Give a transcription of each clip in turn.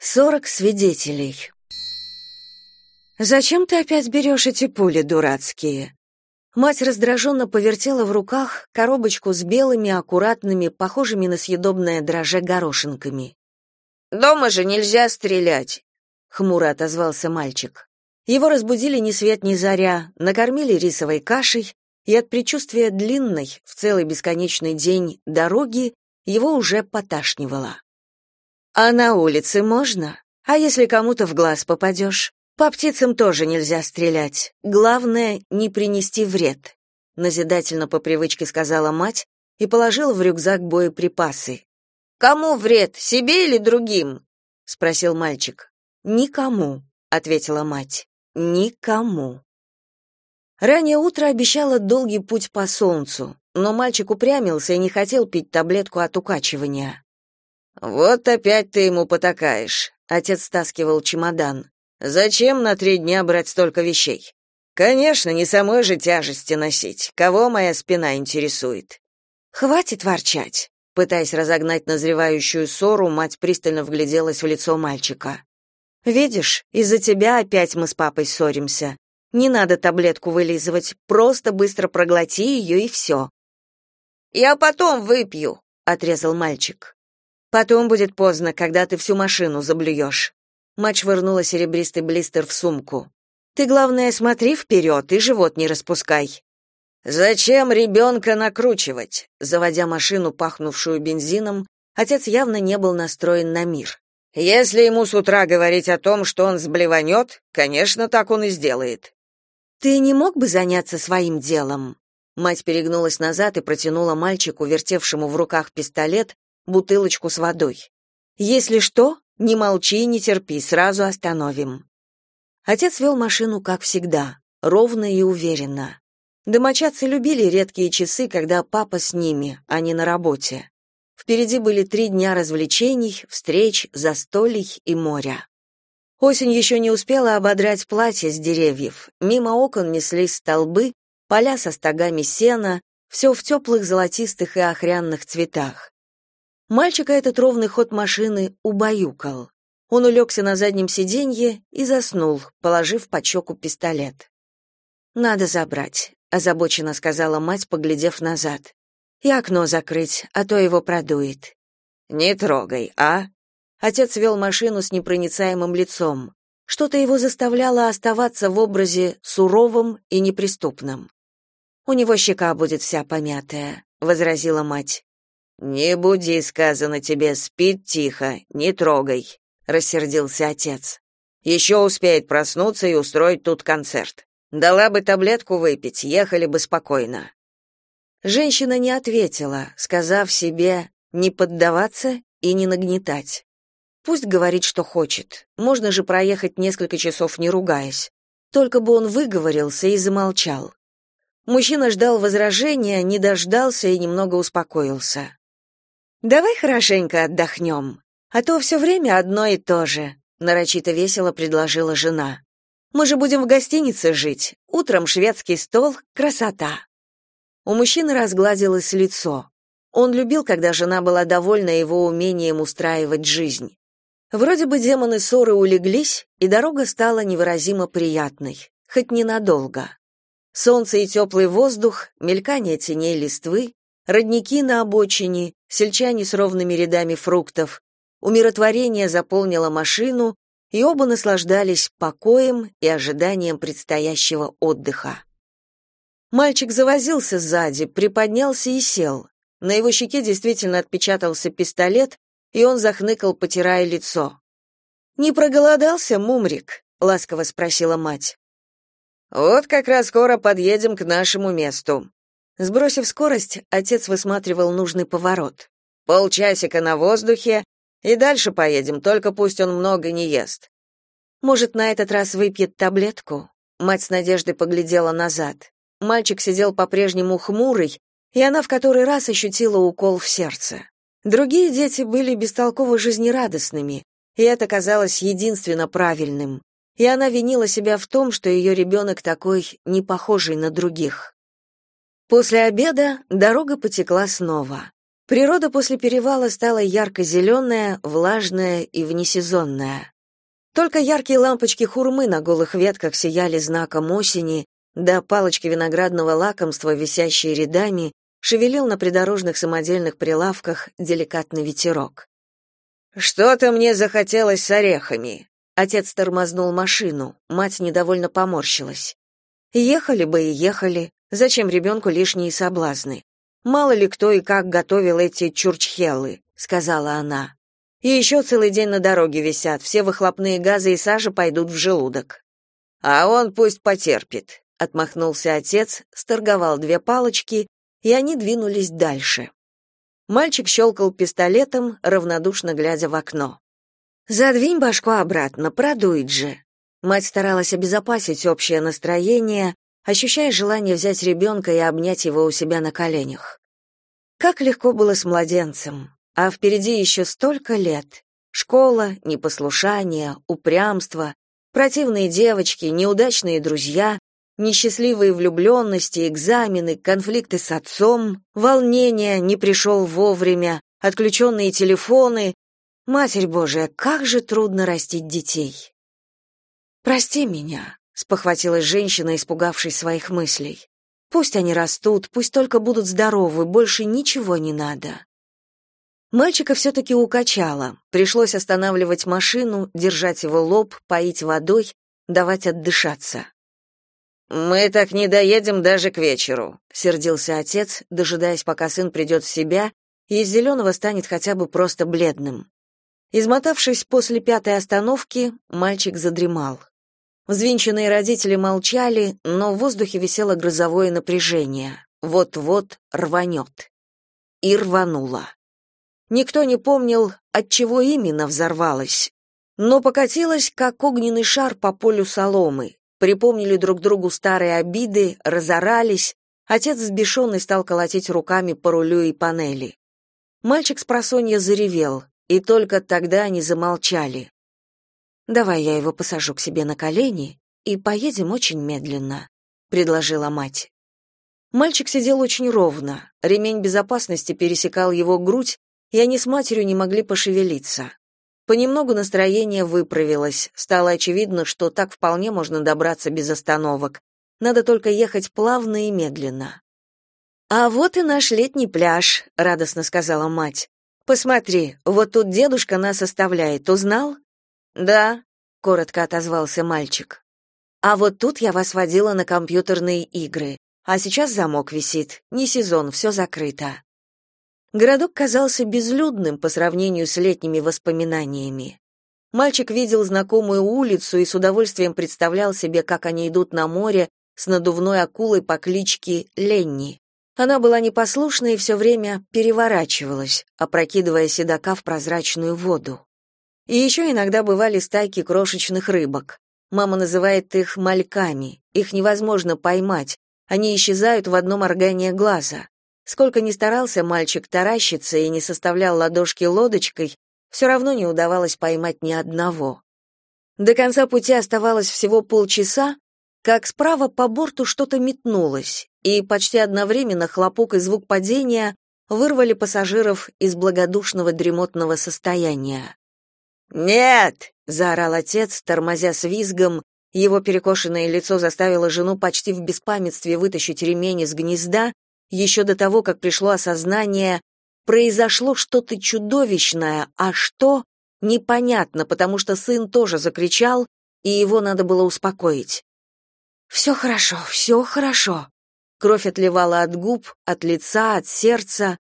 Сорок свидетелей. «Зачем ты опять берешь эти пули дурацкие?» Мать раздраженно повертела в руках коробочку с белыми, аккуратными, похожими на съедобное дрожжи горошинками. «Дома же нельзя стрелять», — хмуро отозвался мальчик. Его разбудили ни свет ни заря, накормили рисовой кашей, и от предчувствия длинной, в целый бесконечный день, дороги его уже поташнивало. А на улице можно? А если кому-то в глаз попадешь? По птицам тоже нельзя стрелять. Главное не принести вред, назидательно по привычке сказала мать и положила в рюкзак боеприпасы. Кому вред, себе или другим? спросил мальчик. Никому, ответила мать. Никому. Раннее утро обещало долгий путь по солнцу, но мальчик упрямился и не хотел пить таблетку от укачивания. Вот опять ты ему потакаешь. Отец стаскивал чемодан. Зачем на три дня брать столько вещей? Конечно, не самой же тяжести носить. Кого моя спина интересует? Хватит ворчать. Пытаясь разогнать назревающую ссору, мать пристально вгляделась в лицо мальчика. Видишь, из-за тебя опять мы с папой ссоримся. Не надо таблетку вылизывать, просто быстро проглоти ее и все». «Я потом выпью», — отрезал мальчик. Потом будет поздно, когда ты всю машину заблюешь». Мать швырнула серебристый блистер в сумку. Ты главное смотри вперед и живот не распускай. Зачем ребенка накручивать? Заводя машину, пахнувшую бензином, отец явно не был настроен на мир. Если ему с утра говорить о том, что он сблеванет, конечно, так он и сделает. Ты не мог бы заняться своим делом? Мать перегнулась назад и протянула мальчику, вертевшему в руках пистолет, бутылочку с водой. Если что, не молчи не терпи, сразу остановим. Отец вел машину как всегда, ровно и уверенно. Домочадцы любили редкие часы, когда папа с ними, а не на работе. Впереди были три дня развлечений, встреч, застолий и моря. Осень еще не успела ободрать платья с деревьев. Мимо окон неслись столбы, поля со стогами сена, все в теплых золотистых и охрянных цветах. Мальчика этот ровный ход машины убаюкал. Он улегся на заднем сиденье и заснул, положив под щеку пистолет. «Надо забрать», — озабоченно сказала мать, поглядев назад. «И окно закрыть, а то его продует». «Не трогай, а?» Отец вел машину с непроницаемым лицом. Что-то его заставляло оставаться в образе суровым и неприступным. «У него щека будет вся помятая», — возразила мать. Не буди, сказано тебе, спит тихо, не трогай, рассердился отец. «Еще успеет проснуться и устроить тут концерт. Дала бы таблетку выпить, ехали бы спокойно. Женщина не ответила, сказав себе не поддаваться и не нагнетать. Пусть говорит, что хочет. Можно же проехать несколько часов не ругаясь. Только бы он выговорился и замолчал. Мужчина ждал возражения, не дождался и немного успокоился. Давай хорошенько отдохнем, а то все время одно и то же, нарочито весело предложила жена. Мы же будем в гостинице жить. Утром шведский стол, красота. У мужчины разгладилось лицо. Он любил, когда жена была довольна его умением устраивать жизнь. Вроде бы демоны ссоры улеглись, и дорога стала невыразимо приятной, хоть ненадолго. Солнце и теплый воздух, мелькание теней листвы, родники на обочине, сельчане с ровными рядами фруктов. Умиротворение заполнило машину, и оба наслаждались покоем и ожиданием предстоящего отдыха. Мальчик завозился сзади, приподнялся и сел. На его щеке действительно отпечатался пистолет, и он захныкал, потирая лицо. «Не проголодался, Мумрик?» — ласково спросила мать. «Вот как раз скоро подъедем к нашему месту», Сбросив скорость, отец высматривал нужный поворот. Полчасика на воздухе, и дальше поедем, только пусть он много не ест. Может, на этот раз выпьет таблетку? Мать с надеждой поглядела назад. Мальчик сидел по-прежнему хмурый, и она в который раз ощутила укол в сердце. Другие дети были бестолково жизнерадостными, и это казалось единственно правильным. И она винила себя в том, что ее ребенок такой не похожий на других. После обеда дорога потекла снова. Природа после перевала стала ярко-зеленая, влажная и внесезонная. Только яркие лампочки хурмы на голых ветках сияли знаком осени, да палочки виноградного лакомства, висящие рядами, шевелил на придорожных самодельных прилавках деликатный ветерок. «Что-то мне захотелось с орехами». Отец тормознул машину, мать недовольно поморщилась. «Ехали бы и ехали. Зачем ребенку лишние соблазны? Мало ли кто и как готовил эти чурчхеллы, сказала она. И еще целый день на дороге висят, все выхлопные газы и сажа пойдут в желудок. А он пусть потерпит, отмахнулся отец, сторговал две палочки, и они двинулись дальше. Мальчик щелкал пистолетом, равнодушно глядя в окно. Задвинь башку обратно, продует же. Мать старалась обезопасить общее настроение, ощущая желание взять ребенка и обнять его у себя на коленях. Как легко было с младенцем, а впереди еще столько лет. Школа, непослушание, упрямство, противные девочки, неудачные друзья, несчастливые влюбленности, экзамены, конфликты с отцом, волнение, не пришел вовремя, отключенные телефоны. Матерь Божия, как же трудно растить детей. Прости меня, спохватилась женщина, испугавшись своих мыслей. Пусть они растут, пусть только будут здоровы, больше ничего не надо. Мальчика все-таки укачало. Пришлось останавливать машину, держать его лоб, поить водой, давать отдышаться. «Мы так не доедем даже к вечеру», — сердился отец, дожидаясь, пока сын придет в себя, и из зеленого станет хотя бы просто бледным. Измотавшись после пятой остановки, мальчик задремал. Взвинченные родители молчали, но в воздухе висело грозовое напряжение. Вот-вот рванет. И рвануло. Никто не помнил, от чего именно взорвалось, но покатилось, как огненный шар по полю соломы. Припомнили друг другу старые обиды, разорались. Отец взбешенный стал колотить руками по рулю и панели. Мальчик с просонья заревел, и только тогда они замолчали. Давай я его посажу к себе на колени и поедем очень медленно, предложила мать. Мальчик сидел очень ровно. Ремень безопасности пересекал его грудь, и они с матерью не могли пошевелиться. Понемногу настроение выправилось. Стало очевидно, что так вполне можно добраться без остановок. Надо только ехать плавно и медленно. А вот и наш летний пляж, радостно сказала мать. Посмотри, вот тут дедушка нас оставляет, узнал? Да, коротко отозвался мальчик. А вот тут я вас водила на компьютерные игры. А сейчас замок висит. Не сезон, все закрыто. Городок казался безлюдным по сравнению с летними воспоминаниями. Мальчик видел знакомую улицу и с удовольствием представлял себе, как они идут на море с надувной акулой по кличке Ленни. Она была непослушна и все время переворачивалась, опрокидывая седока в прозрачную воду. И еще иногда бывали стайки крошечных рыбок. Мама называет их мальками. Их невозможно поймать. Они исчезают в одном моргании глаза. Сколько ни старался мальчик таращиться и не составлял ладошки лодочкой, все равно не удавалось поймать ни одного. До конца пути оставалось всего полчаса, как справа по борту что-то метнулось, и почти одновременно хлопок и звук падения вырвали пассажиров из благодушного дремотного состояния. «Нет!» — заорал отец, тормозя с визгом. Его перекошенное лицо заставило жену почти в беспамятстве вытащить ремень из гнезда, еще до того, как пришло осознание, произошло что-то чудовищное, а что — непонятно, потому что сын тоже закричал, и его надо было успокоить. «Все хорошо, все хорошо». Кровь отливала от губ, от лица, от сердца,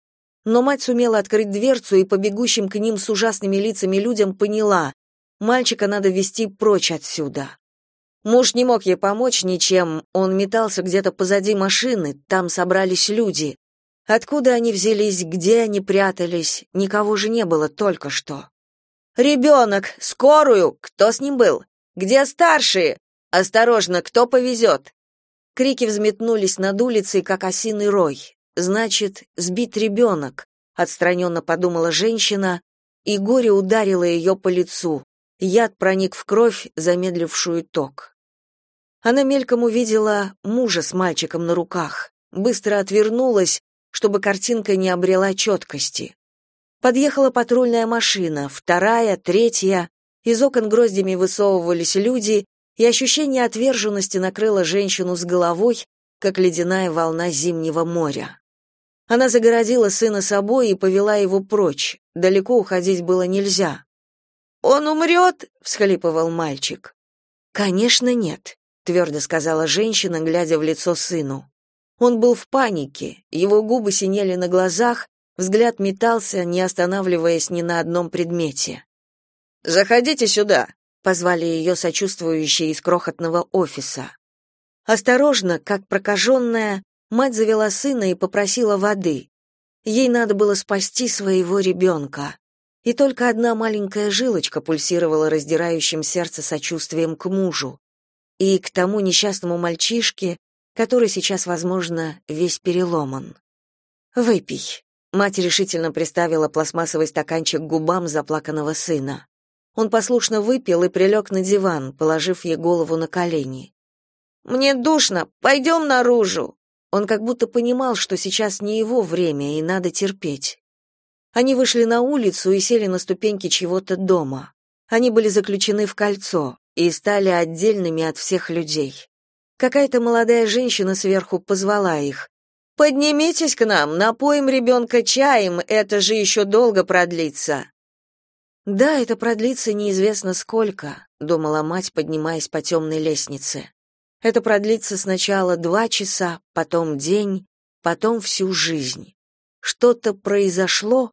но мать сумела открыть дверцу и по бегущим к ним с ужасными лицами людям поняла, мальчика надо вести прочь отсюда. Муж не мог ей помочь ничем, он метался где-то позади машины, там собрались люди. Откуда они взялись, где они прятались, никого же не было только что. «Ребенок! Скорую! Кто с ним был? Где старшие? Осторожно, кто повезет?» Крики взметнулись над улицей, как осиный рой. Значит, сбит ребенок», — отстраненно подумала женщина, и горе ударило ее по лицу. Яд проник в кровь, замедлившую ток. Она мельком увидела мужа с мальчиком на руках, быстро отвернулась, чтобы картинка не обрела четкости. Подъехала патрульная машина, вторая, третья. Из окон гроздями высовывались люди, и ощущение отверженности накрыло женщину с головой, как ледяная волна зимнего моря. Она загородила сына собой и повела его прочь. Далеко уходить было нельзя. «Он умрет?» — всхлипывал мальчик. «Конечно, нет», — твердо сказала женщина, глядя в лицо сыну. Он был в панике, его губы синели на глазах, взгляд метался, не останавливаясь ни на одном предмете. «Заходите сюда», — позвали ее сочувствующие из крохотного офиса. Осторожно, как прокаженная, мать завела сына и попросила воды. Ей надо было спасти своего ребенка. И только одна маленькая жилочка пульсировала раздирающим сердце сочувствием к мужу и к тому несчастному мальчишке, который сейчас, возможно, весь переломан. «Выпей». Мать решительно приставила пластмассовый стаканчик к губам заплаканного сына. Он послушно выпил и прилег на диван, положив ей голову на колени. «Мне душно, пойдем наружу!» Он как будто понимал, что сейчас не его время и надо терпеть. Они вышли на улицу и сели на ступеньки чего-то дома. Они были заключены в кольцо и стали отдельными от всех людей. Какая-то молодая женщина сверху позвала их. «Поднимитесь к нам, напоим ребенка чаем, это же еще долго продлится». «Да, это продлится неизвестно сколько», — думала мать, поднимаясь по темной лестнице. «Это продлится сначала два часа, потом день, потом всю жизнь. Что-то произошло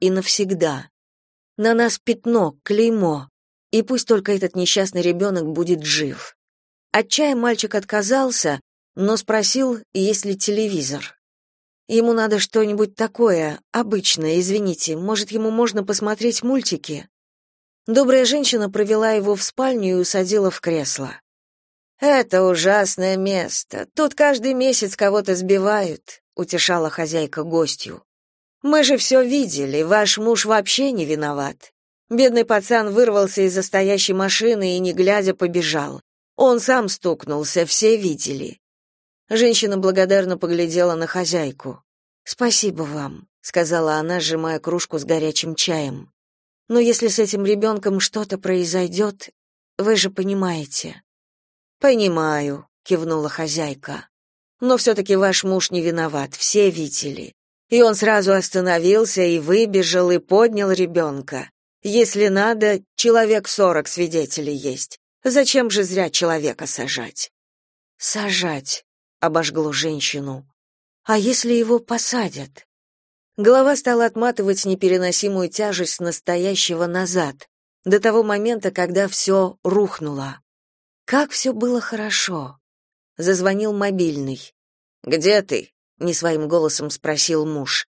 и навсегда. На нас пятно, клеймо, и пусть только этот несчастный ребенок будет жив». От чая мальчик отказался, но спросил, есть ли телевизор. Ему надо что-нибудь такое, обычное, извините, может, ему можно посмотреть мультики? Добрая женщина провела его в спальню и усадила в кресло. «Это ужасное место. Тут каждый месяц кого-то сбивают», — утешала хозяйка гостью. «Мы же все видели, ваш муж вообще не виноват. Бедный пацан вырвался из застоящей машины и, не глядя, побежал. Он сам стукнулся, все видели. Женщина благодарно поглядела на хозяйку. «Спасибо вам», — сказала она, сжимая кружку с горячим чаем. «Но если с этим ребенком что-то произойдет, вы же понимаете». «Понимаю», — кивнула хозяйка. «Но все-таки ваш муж не виноват, все видели. И он сразу остановился и выбежал, и поднял ребенка. Если надо, человек сорок свидетелей есть. Зачем же зря человека сажать? Сажать, обожгло женщину. А если его посадят? Голова стала отматывать непереносимую тяжесть настоящего назад, до того момента, когда все рухнуло. Как все было хорошо. Зазвонил мобильный. Где ты? не своим голосом спросил муж.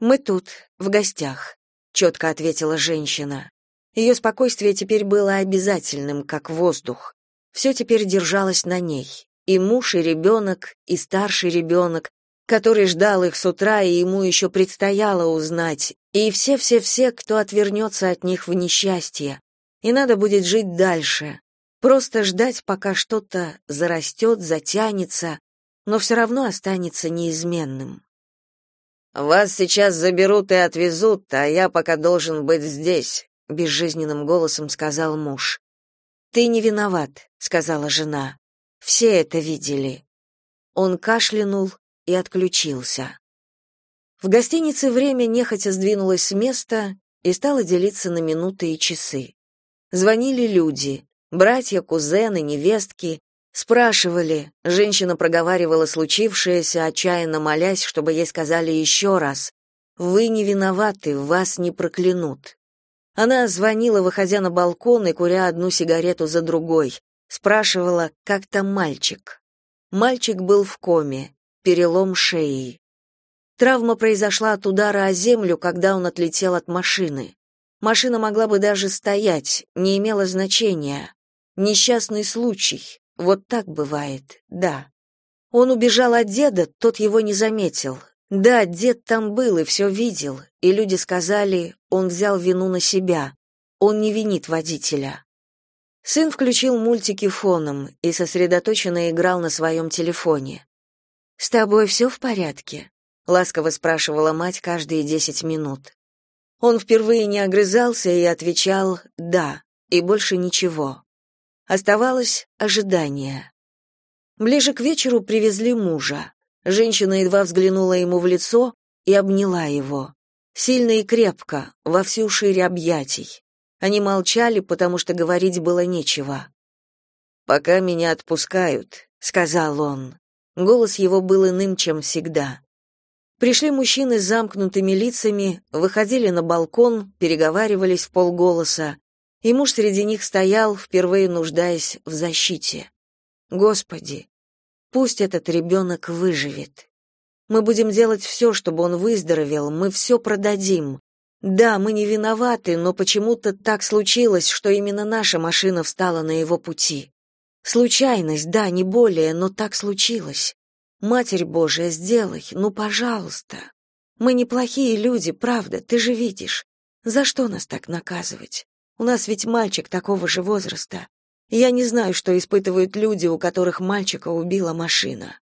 Мы тут, в гостях, четко ответила женщина. Ее спокойствие теперь было обязательным, как воздух. Все теперь держалось на ней. И муж, и ребенок, и старший ребенок, который ждал их с утра, и ему еще предстояло узнать, и все-все-все, кто отвернется от них в несчастье. И надо будет жить дальше. Просто ждать, пока что-то зарастет, затянется, но все равно останется неизменным. «Вас сейчас заберут и отвезут, а я пока должен быть здесь», безжизненным голосом сказал муж. Ты не виноват, сказала жена. Все это видели. Он кашлянул и отключился. В гостинице время нехотя сдвинулось с места и стало делиться на минуты и часы. Звонили люди, братья, кузены, невестки, спрашивали. Женщина проговаривала случившееся, отчаянно молясь, чтобы ей сказали еще раз: "Вы не виноваты, вас не проклянут". Она звонила, выходя на балкон и куря одну сигарету за другой. Спрашивала, как там мальчик. Мальчик был в коме, перелом шеи. Травма произошла от удара о землю, когда он отлетел от машины. Машина могла бы даже стоять, не имело значения. Несчастный случай. Вот так бывает, да. Он убежал от деда, тот его не заметил. Да, дед там был и все видел, и люди сказали, он взял вину на себя. Он не винит водителя. Сын включил мультики фоном и сосредоточенно играл на своем телефоне. «С тобой все в порядке?» ласково спрашивала мать каждые десять минут. Он впервые не огрызался и отвечал «да», и больше ничего. Оставалось ожидание. Ближе к вечеру привезли мужа. Женщина едва взглянула ему в лицо и обняла его. Сильно и крепко, во всю шире объятий. Они молчали, потому что говорить было нечего. «Пока меня отпускают», — сказал он. Голос его был иным, чем всегда. Пришли мужчины с замкнутыми лицами, выходили на балкон, переговаривались в полголоса, и муж среди них стоял, впервые нуждаясь в защите. Господи, пусть этот ребенок выживет. Мы будем делать все, чтобы он выздоровел, мы все продадим. Да, мы не виноваты, но почему-то так случилось, что именно наша машина встала на его пути. Случайность, да, не более, но так случилось. Матерь Божия, сделай, ну, пожалуйста. Мы неплохие люди, правда, ты же видишь. За что нас так наказывать? У нас ведь мальчик такого же возраста. Я не знаю, что испытывают люди, у которых мальчика убила машина.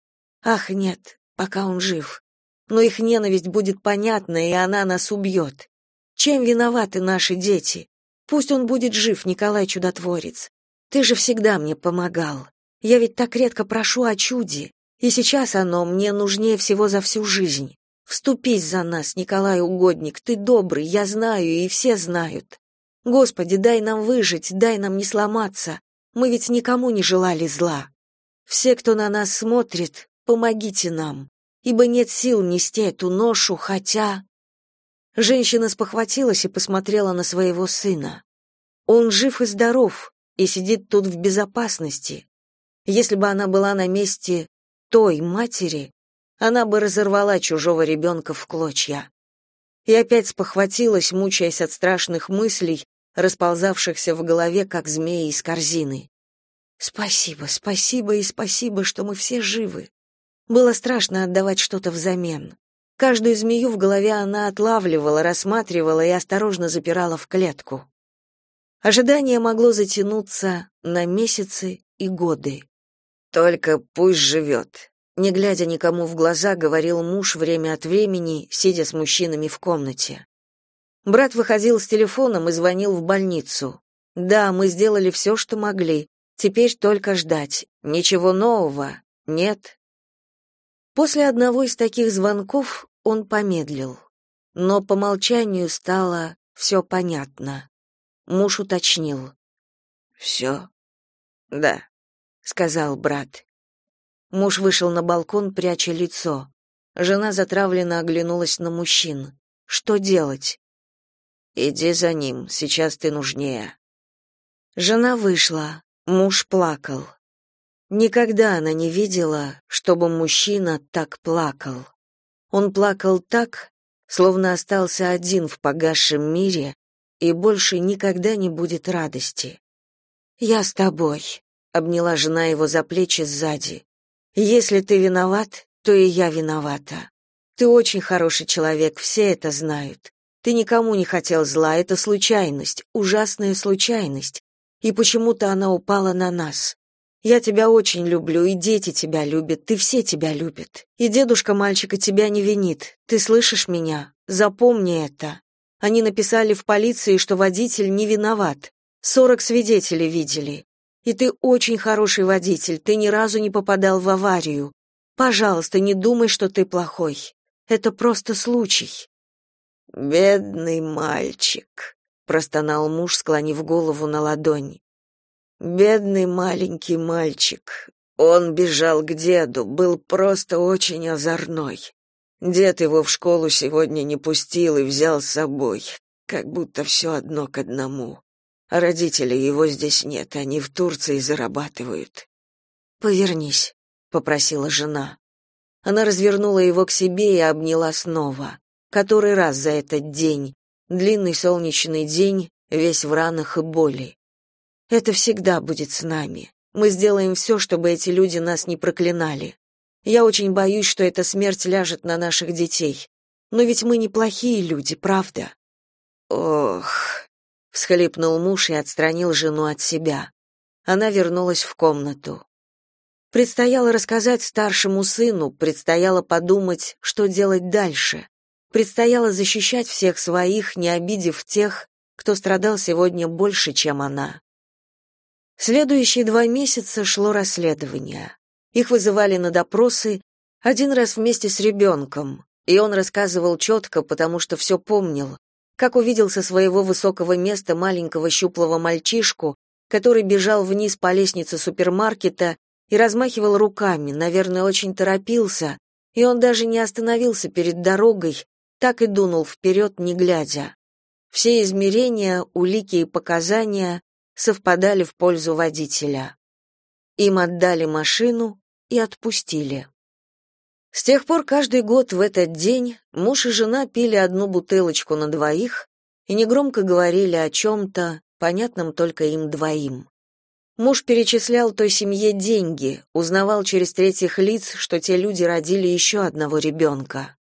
Ах, нет, пока он жив. Но их ненависть будет понятна, и она нас убьет. Чем виноваты наши дети? Пусть он будет жив, Николай Чудотворец. Ты же всегда мне помогал. Я ведь так редко прошу о чуде. И сейчас оно мне нужнее всего за всю жизнь. Вступись за нас, Николай Угодник, ты добрый, я знаю, и все знают. Господи, дай нам выжить, дай нам не сломаться. Мы ведь никому не желали зла. Все, кто на нас смотрит, помогите нам, ибо нет сил нести эту ношу, хотя Женщина спохватилась и посмотрела на своего сына. Он жив и здоров и сидит тут в безопасности. Если бы она была на месте той матери, она бы разорвала чужого ребенка в клочья. И опять спохватилась, мучаясь от страшных мыслей, расползавшихся в голове, как змеи из корзины. Спасибо, спасибо и спасибо, что мы все живы. Было страшно отдавать что-то взамен. Каждую змею в голове она отлавливала, рассматривала и осторожно запирала в клетку. Ожидание могло затянуться на месяцы и годы. Только пусть живет», — не глядя никому в глаза, говорил муж время от времени, сидя с мужчинами в комнате. Брат выходил с телефоном и звонил в больницу. Да, мы сделали все, что могли. Теперь только ждать. Ничего нового нет. После одного из таких звонков он помедлил. Но по молчанию стало все понятно. Муж уточнил. «Все?» «Да», сказал брат. Муж вышел на балкон, пряча лицо. Жена затравленно оглянулась на мужчин. Что делать? Иди за ним, сейчас ты нужнее. Жена вышла, муж плакал. Никогда она не видела, чтобы мужчина так плакал. Он плакал так, словно остался один в погасшем мире и больше никогда не будет радости. Я с тобой, обняла жена его за плечи сзади. Если ты виноват, то и я виновата. Ты очень хороший человек, все это знают. Ты никому не хотел зла, это случайность, ужасная случайность. И почему-то она упала на нас. Я тебя очень люблю, и дети тебя любят, ты все тебя любят. И дедушка мальчика тебя не винит. Ты слышишь меня? Запомни это. Они написали в полиции, что водитель не виноват. Сорок свидетелей видели. И ты очень хороший водитель, ты ни разу не попадал в аварию. Пожалуйста, не думай, что ты плохой. Это просто случай. Бедный мальчик, простонал муж, склонив голову на ладони. Бедный маленький мальчик. Он бежал к деду, был просто очень озорной. Дед его в школу сегодня не пустил и взял с собой, как будто все одно к одному. Родителей его здесь нет, они в Турции зарабатывают. Повернись, попросила жена. Она развернула его к себе и обняла снова. Который раз за этот день, длинный солнечный день, весь в ранах и боли. Это всегда будет с нами. Мы сделаем все, чтобы эти люди нас не проклинали. Я очень боюсь, что эта смерть ляжет на наших детей. Но ведь мы неплохие люди, правда? Ох, всхлипнул муж и отстранил жену от себя. Она вернулась в комнату. Предстояло рассказать старшему сыну, предстояло подумать, что делать дальше. Предстояло защищать всех своих, не обидев тех, кто страдал сегодня больше, чем она. Следующие два месяца шло расследование. Их вызывали на допросы, один раз вместе с ребенком, и он рассказывал четко, потому что все помнил, как увидел со своего высокого места маленького щуплого мальчишку, который бежал вниз по лестнице супермаркета и размахивал руками, наверное, очень торопился, и он даже не остановился перед дорогой, так и дунул вперед, не глядя. Все измерения, улики и показания совпадали в пользу водителя. Им отдали машину и отпустили. С тех пор каждый год в этот день муж и жена пили одну бутылочку на двоих и негромко говорили о чем-то, понятном только им двоим. Муж перечислял той семье деньги, узнавал через третьих лиц, что те люди родили еще одного ребенка.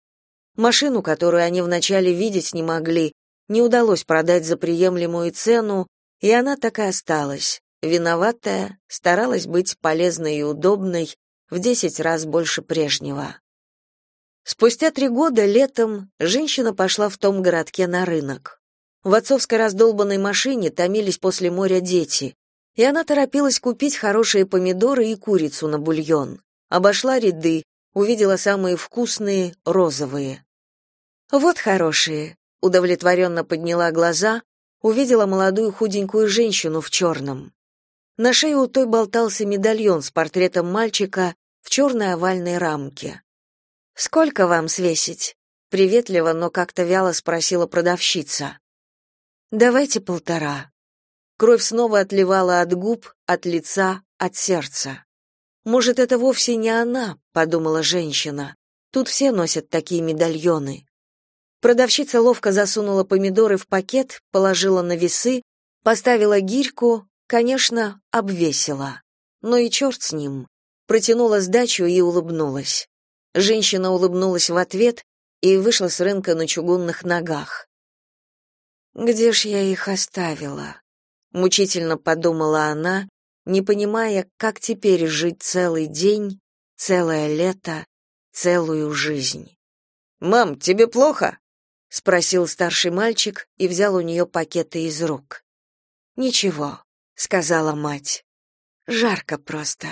Машину, которую они вначале видеть не могли, не удалось продать за приемлемую цену, и она так и осталась, виноватая, старалась быть полезной и удобной, в десять раз больше прежнего. Спустя три года летом женщина пошла в том городке на рынок. В отцовской раздолбанной машине томились после моря дети, и она торопилась купить хорошие помидоры и курицу на бульон. Обошла ряды, увидела самые вкусные, розовые. «Вот хорошие», — удовлетворенно подняла глаза, увидела молодую худенькую женщину в черном. На шее у той болтался медальон с портретом мальчика в черной овальной рамке. «Сколько вам свесить?» — приветливо, но как-то вяло спросила продавщица. «Давайте полтора». Кровь снова отливала от губ, от лица, от сердца. «Может, это вовсе не она?» — подумала женщина. «Тут все носят такие медальоны». Продавщица ловко засунула помидоры в пакет, положила на весы, поставила гирьку, конечно, обвесила. Но и черт с ним. Протянула сдачу и улыбнулась. Женщина улыбнулась в ответ и вышла с рынка на чугунных ногах. «Где ж я их оставила?» — мучительно подумала она, не понимая, как теперь жить целый день, целое лето, целую жизнь. «Мам, тебе плохо?» — спросил старший мальчик и взял у нее пакеты из рук. «Ничего», — сказала мать. «Жарко просто».